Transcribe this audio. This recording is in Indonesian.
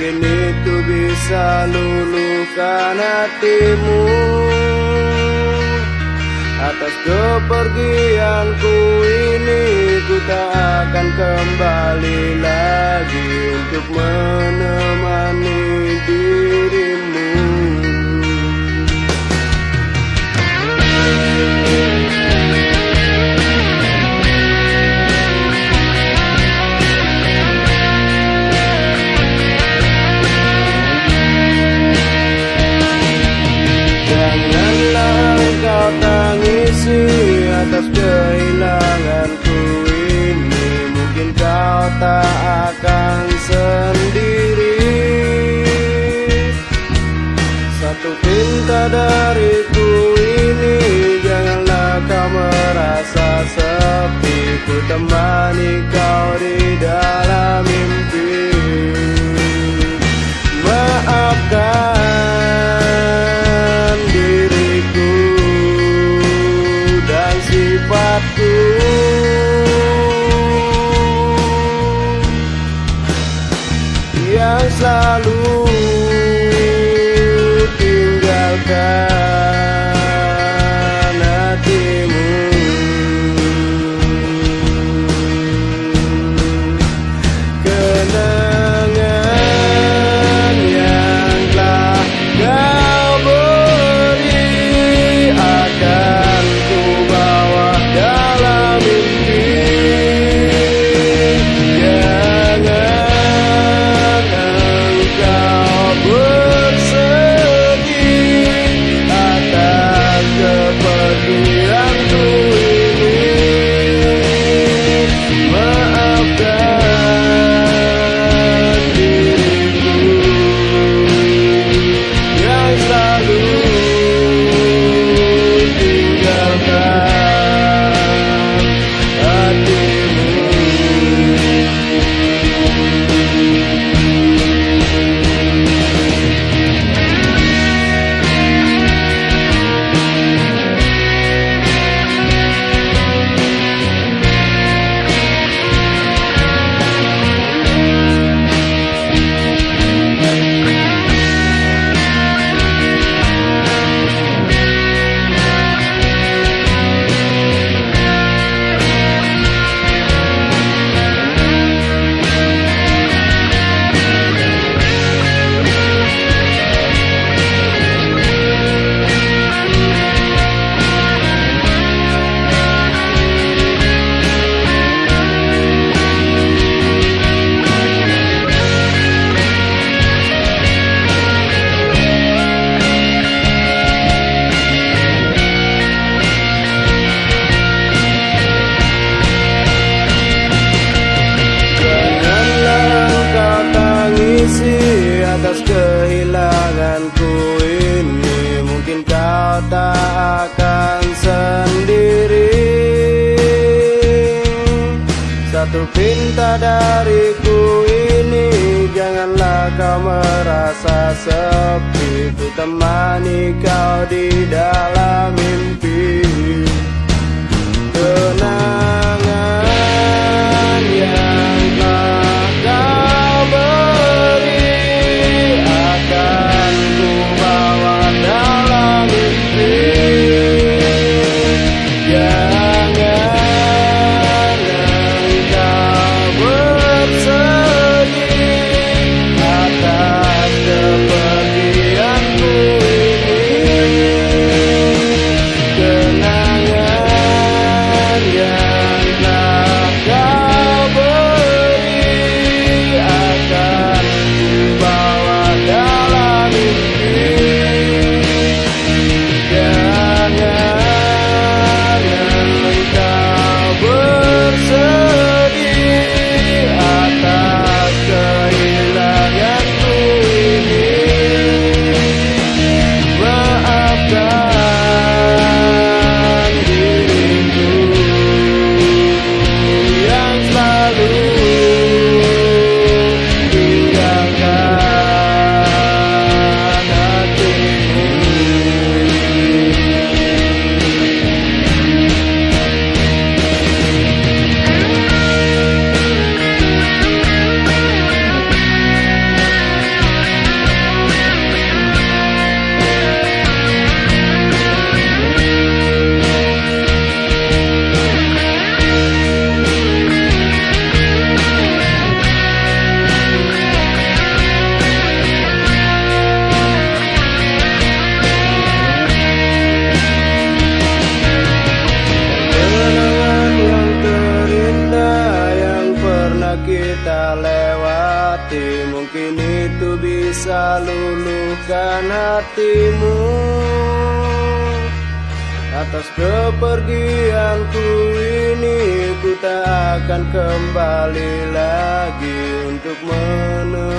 Mungkin itu bisa luluhkan hatimu. Atas kepergianku ini Ku tak akan kembali lagi Untuk menemani dirimu Satu pinta dariku ini Janganlah kau merasa sepi. Ku temani kau di dalam mimpi. Maafkan yang selalu Pinta dariku ini Janganlah kau merasa sepi Ku temani kau di dalam mimpi good. Bisa luluhkan hatimu Atas kepergianku ini. Ku tak akan kembali lagi Untuk dirimu